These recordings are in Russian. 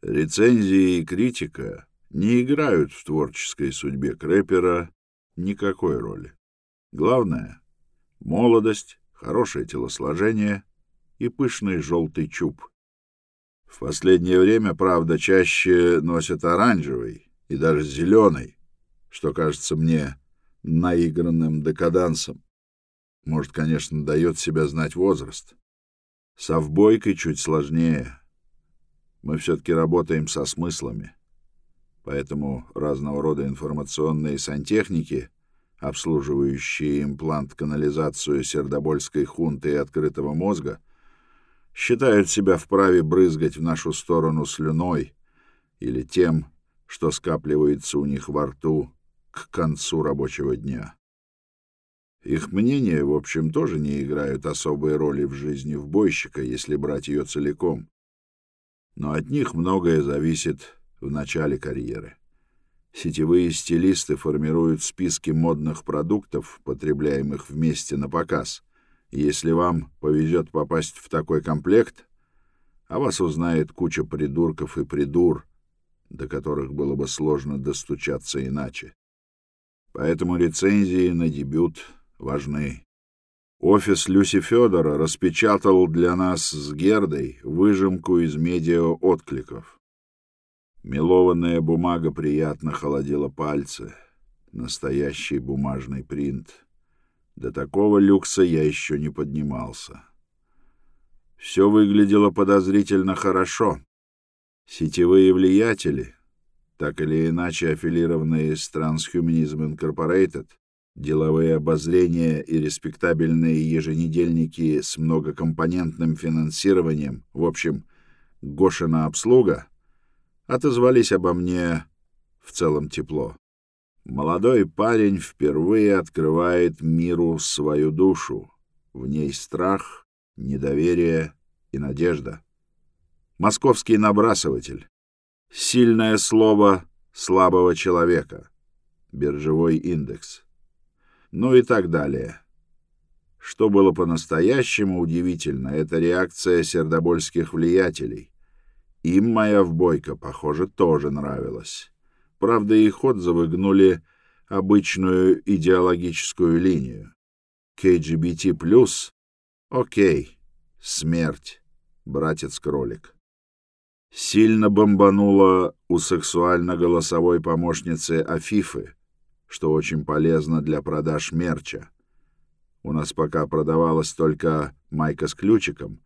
Рецензии и критика не играют в творческой судьбе Крэпера никакой роли. Главное — молодость, хорошее телосложение и пышный желтый чуб. В последнее время, правда, чаще носят оранжевый и даже зеленый, что кажется мне наигранным декадансом. Может, конечно, дает себя знать возраст. С овбойкой чуть сложнее. Мы все-таки работаем со смыслами. Поэтому разного рода информационные сантехники, обслуживающие имплант-канализацию сердобольской хунты и открытого мозга, считают себя вправе брызгать в нашу сторону слюной или тем, что скапливается у них во рту к концу рабочего дня. Их мнения, в общем, тоже не играют особой роли в жизни вбойщика, если брать ее целиком. Но от них многое зависит в начале карьеры. Сетевые стилисты формируют списки модных продуктов, потребляемых вместе на показ. Если вам повезет попасть в такой комплект, о вас узнает куча придурков и придур, до которых было бы сложно достучаться иначе. Поэтому рецензии на дебют важны. Офис Люси Федора распечатал для нас с Гердой выжимку из медиа-откликов. Мелованная бумага приятно холодила пальцы. Настоящий бумажный принт. До такого люкса я еще не поднимался. Все выглядело подозрительно хорошо. Сетевые влиятели, так или иначе аффилированные с Transhumanism Incorporated, деловые обозрения и респектабельные еженедельники с многокомпонентным финансированием, в общем, Гошина обслуга, отозвались обо мне в целом тепло. Молодой парень впервые открывает миру свою душу. В ней страх, недоверие и надежда. Московский набрасыватель. Сильное слово слабого человека. Биржевой индекс ну и так далее. Что было по-настоящему удивительно, это реакция сердобольских влиятелей. Им моя вбойка, похоже, тоже нравилась. Правда, их отзывы гнули обычную идеологическую линию. КГБТ+, окей, смерть, братец-кролик. Сильно бомбануло у сексуально-голосовой помощницы Афифы, что очень полезно для продаж мерча. У нас пока продавалась только майка с ключиком,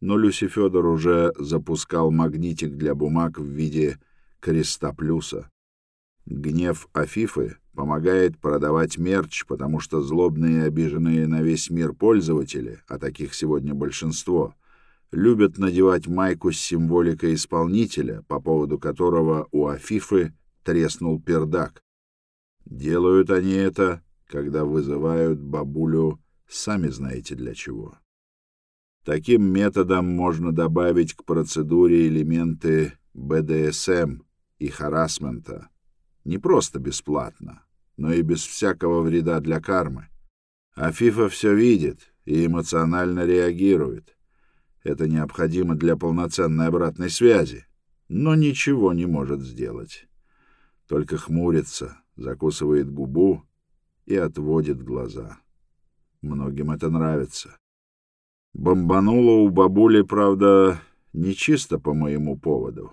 но Люси Федор уже запускал магнитик для бумаг в виде креста плюса. Гнев Афифы помогает продавать мерч, потому что злобные и обиженные на весь мир пользователи, а таких сегодня большинство, любят надевать майку с символикой исполнителя, по поводу которого у Афифы треснул пердак. Делают они это, когда вызывают бабулю сами знаете для чего. Таким методом можно добавить к процедуре элементы БДСМ и харасмента. Не просто бесплатно, но и без всякого вреда для кармы. А ФИФА все видит и эмоционально реагирует. Это необходимо для полноценной обратной связи, но ничего не может сделать. Только хмурится, закусывает губу и отводит глаза. Многим это нравится. Бомбануло у бабули, правда, не чисто по моему поводу.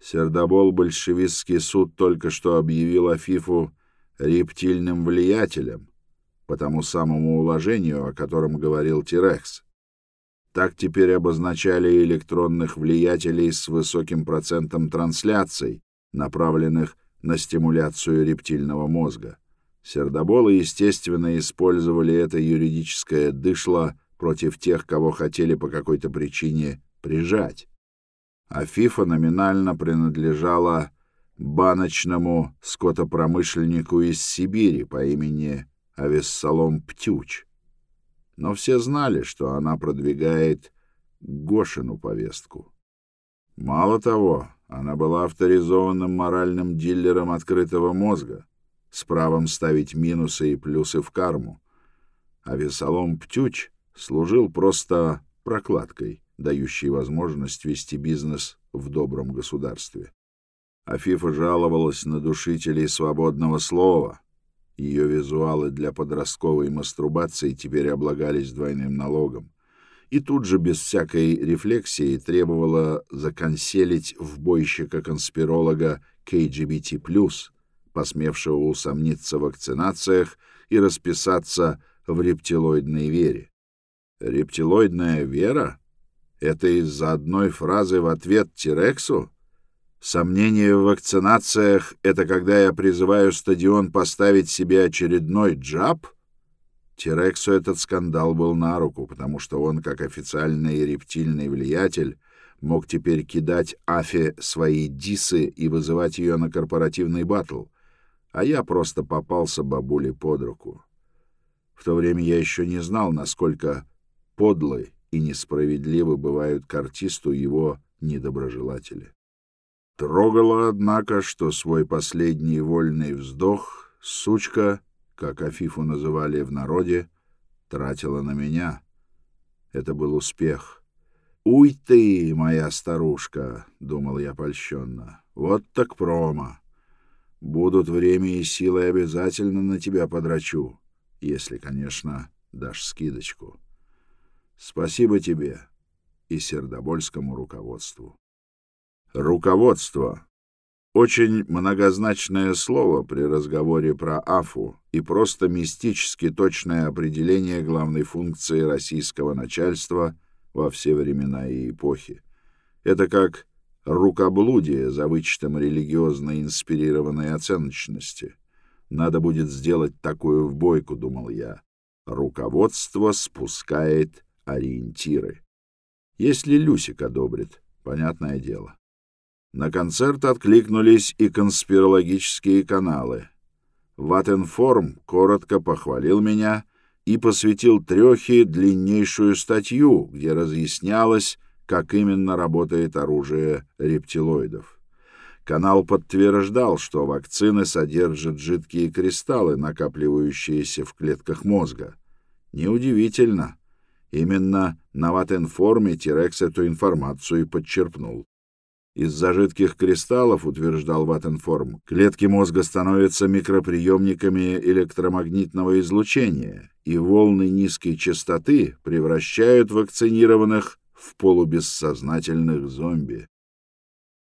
Сердобол большевистский суд только что объявил Афифу рептильным влиятелем по тому самому уложению, о котором говорил Тирекс. Так теперь обозначали электронных влиятелей с высоким процентом трансляций, направленных на стимуляцию рептильного мозга. Сердоболы, естественно, использовали это юридическое дышло против тех, кого хотели по какой-то причине прижать. А ФИФА номинально принадлежала баночному скотопромышленнику из Сибири по имени Авессалом Птюч. Но все знали, что она продвигает Гошину повестку. Мало того, она была авторизованным моральным дилером открытого мозга с правом ставить минусы и плюсы в карму. А Весолом Птюч служил просто прокладкой, дающей возможность вести бизнес в добром государстве. Афифа жаловалась на душителей свободного слова. Ее визуалы для подростковой мастурбации теперь облагались двойным налогом. И тут же, без всякой рефлексии, требовала законселить в бойщика-конспиролога KGBT+, посмевшего усомниться в вакцинациях и расписаться в рептилоидной вере. Рептилоидная вера? Это из-за одной фразы в ответ Тирексу? Сомнение в вакцинациях — это когда я призываю стадион поставить себе очередной джаб? Тирексу этот скандал был на руку, потому что он, как официальный рептильный влиятель, мог теперь кидать Афе свои дисы и вызывать ее на корпоративный батл, а я просто попался бабуле под руку. В то время я еще не знал, насколько подлы и несправедливы бывают к артисту его недоброжелатели. Трогало, однако, что свой последний вольный вздох сучка, как Афифу называли в народе, тратила на меня. Это был успех. «Уй ты, моя старушка!» — думал я польщенно. «Вот так промо! Будут время и силы, обязательно на тебя подрачу, если, конечно, дашь скидочку. Спасибо тебе и сердобольскому руководству». Руководство. Очень многозначное слово при разговоре про АФУ и просто мистически точное определение главной функции российского начальства — во все времена и эпохи. Это как рукоблудие за вычетом религиозно инспирированной оценочности. Надо будет сделать такую в бойку, думал я. Руководство спускает ориентиры. Если Люсик одобрит, понятное дело. На концерт откликнулись и конспирологические каналы. Ватенформ коротко похвалил меня и посвятил Трехе длиннейшую статью, где разъяснялось, как именно работает оружие рептилоидов. Канал подтверждал, что вакцины содержат жидкие кристаллы, накапливающиеся в клетках мозга. Неудивительно. Именно на Ватенформе Тирекс эту информацию и подчерпнул. Из-за жидких кристаллов, утверждал Ваттенформ, клетки мозга становятся микроприемниками электромагнитного излучения, и волны низкой частоты превращают вакцинированных в полубессознательных зомби.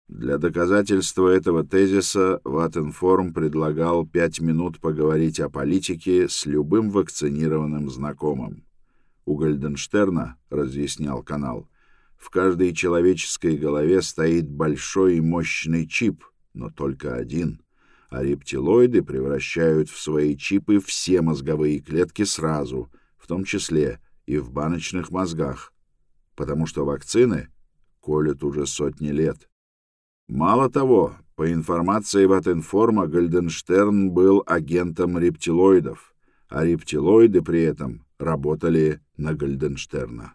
Для доказательства этого тезиса Ваттенформ предлагал пять минут поговорить о политике с любым вакцинированным знакомым. У Гольденштерна, разъяснял канал, в каждой человеческой голове стоит большой и мощный чип, но только один. А рептилоиды превращают в свои чипы все мозговые клетки сразу, в том числе и в баночных мозгах, потому что вакцины колют уже сотни лет. Мало того, по информации Ватинформа, Гольденштерн был агентом рептилоидов, а рептилоиды при этом работали на Гольденштерна.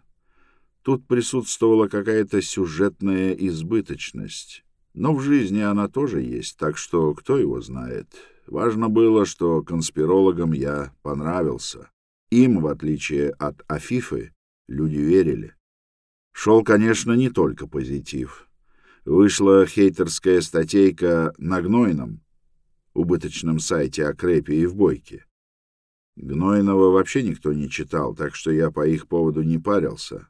Тут присутствовала какая-то сюжетная избыточность. Но в жизни она тоже есть, так что кто его знает. Важно было, что конспирологам я понравился. Им, в отличие от Афифы, люди верили. Шел, конечно, не только позитив. Вышла хейтерская статейка на Гнойном, убыточном сайте о Крепе и в Бойке. Гнойного вообще никто не читал, так что я по их поводу не парился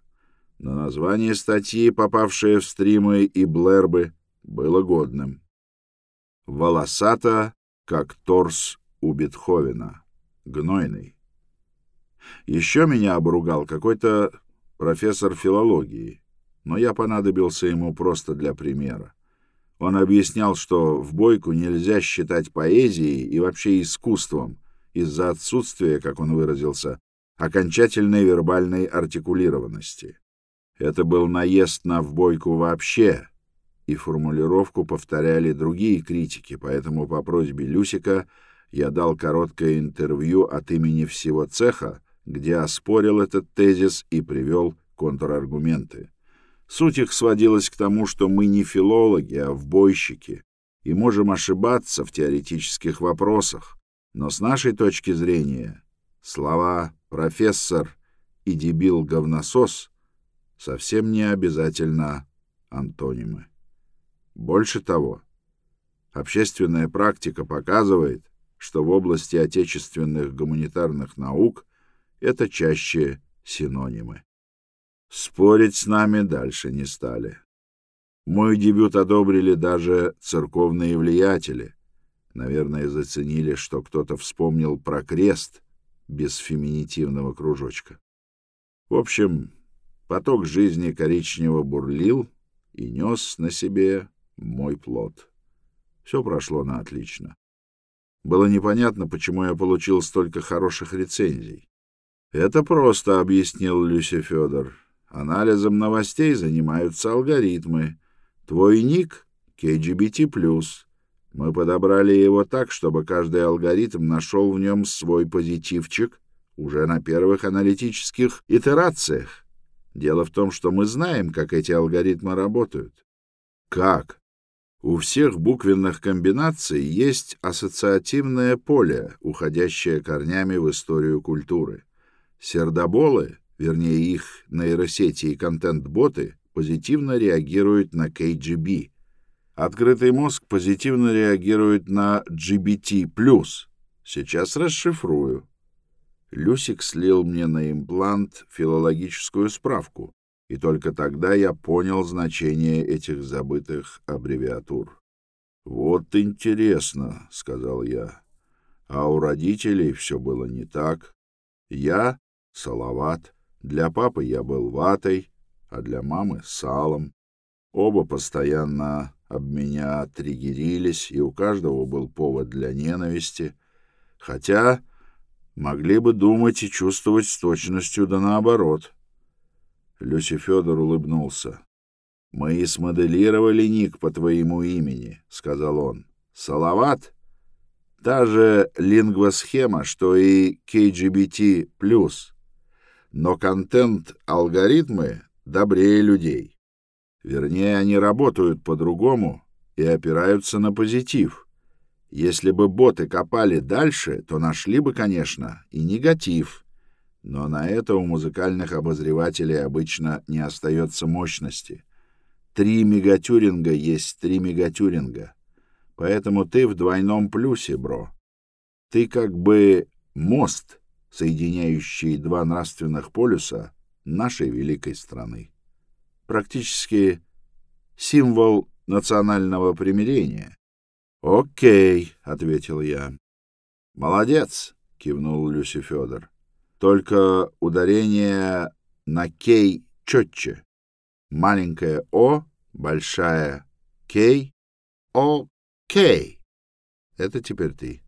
но название статьи, попавшее в стримы и блербы, было годным. «Волосата, как торс у Бетховена. Гнойный». Еще меня обругал какой-то профессор филологии, но я понадобился ему просто для примера. Он объяснял, что в бойку нельзя считать поэзией и вообще искусством из-за отсутствия, как он выразился, окончательной вербальной артикулированности. Это был наезд на вбойку вообще, и формулировку повторяли другие критики, поэтому по просьбе Люсика я дал короткое интервью от имени всего цеха, где оспорил этот тезис и привел контраргументы. Суть их сводилась к тому, что мы не филологи, а вбойщики, и можем ошибаться в теоретических вопросах, но с нашей точки зрения слова «профессор» и «дебил-говносос» совсем не обязательно антонимы. Больше того, общественная практика показывает, что в области отечественных гуманитарных наук это чаще синонимы. Спорить с нами дальше не стали. Мой дебют одобрили даже церковные влиятели. Наверное, заценили, что кто-то вспомнил про крест без феминитивного кружочка. В общем, поток жизни коричнево бурлил и нес на себе мой плод. Все прошло на отлично. Было непонятно, почему я получил столько хороших рецензий. Это просто, — объяснил Люся Федор. Анализом новостей занимаются алгоритмы. Твой ник — KGBT+. Мы подобрали его так, чтобы каждый алгоритм нашел в нем свой позитивчик уже на первых аналитических итерациях. Дело в том, что мы знаем, как эти алгоритмы работают. Как? У всех буквенных комбинаций есть ассоциативное поле, уходящее корнями в историю культуры. Сердоболы, вернее их нейросети и контент-боты, позитивно реагируют на KGB. Открытый мозг позитивно реагирует на GBT+. Сейчас расшифрую. Люсик слил мне на имплант филологическую справку, и только тогда я понял значение этих забытых аббревиатур. «Вот интересно», — сказал я. «А у родителей все было не так. Я — салават, для папы я был ватой, а для мамы — салом. Оба постоянно об меня триггерились, и у каждого был повод для ненависти, хотя могли бы думать и чувствовать с точностью да наоборот». Люси Федор улыбнулся. «Мы и смоделировали ник по твоему имени», — сказал он. «Салават? Та же лингвосхема, что и KGBT+. Но контент-алгоритмы добрее людей. Вернее, они работают по-другому и опираются на позитив. Если бы боты копали дальше, то нашли бы, конечно, и негатив» но на это у музыкальных обозревателей обычно не остается мощности. Три мегатюринга есть три мегатюринга. Поэтому ты в двойном плюсе, бро. Ты как бы мост, соединяющий два нравственных полюса нашей великой страны. Практически символ национального примирения. «Окей», — ответил я. «Молодец», — кивнул Люси Федор. Только ударение на «кей» четче. Маленькое «о», большая «кей», «о», «кей». Это теперь ты.